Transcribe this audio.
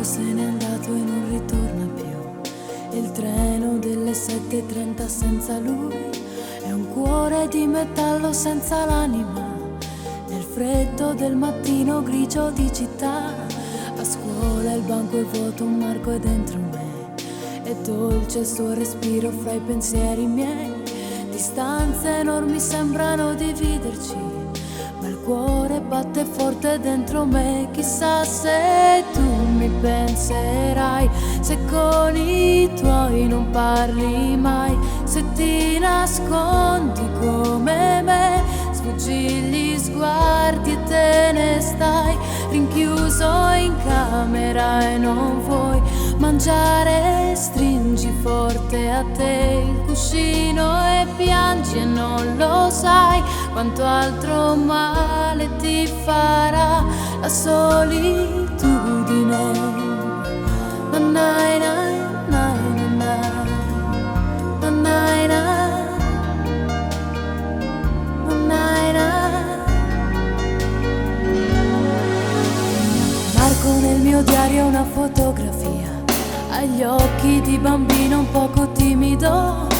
Marco se n'è andato e non ritorna più. Il treno delle 7.30 senza lui è un cuore di metallo senza l'anima. Nel freddo del mattino grigio di città, a scuola il banco è vuoto, un Marco è dentro me. È dolce il suo respiro fra i pensieri miei. Distanze enormi sembrano dividerci ma il cuore batte forte dentro me, chissà se mi penserai, se con i tuoi non parli mai, se ti nascondi come me, sfuggi gli sguardi e te ne stai, rinchiuso in camera e non vuoi mangiare, stringi forte a te il cuscino piangi e non lo sai quanto altro male ti farà la solitudine. Nanai, nanai. Marco nel mio diario una fotografia, agli occhi di bambino un poco timido.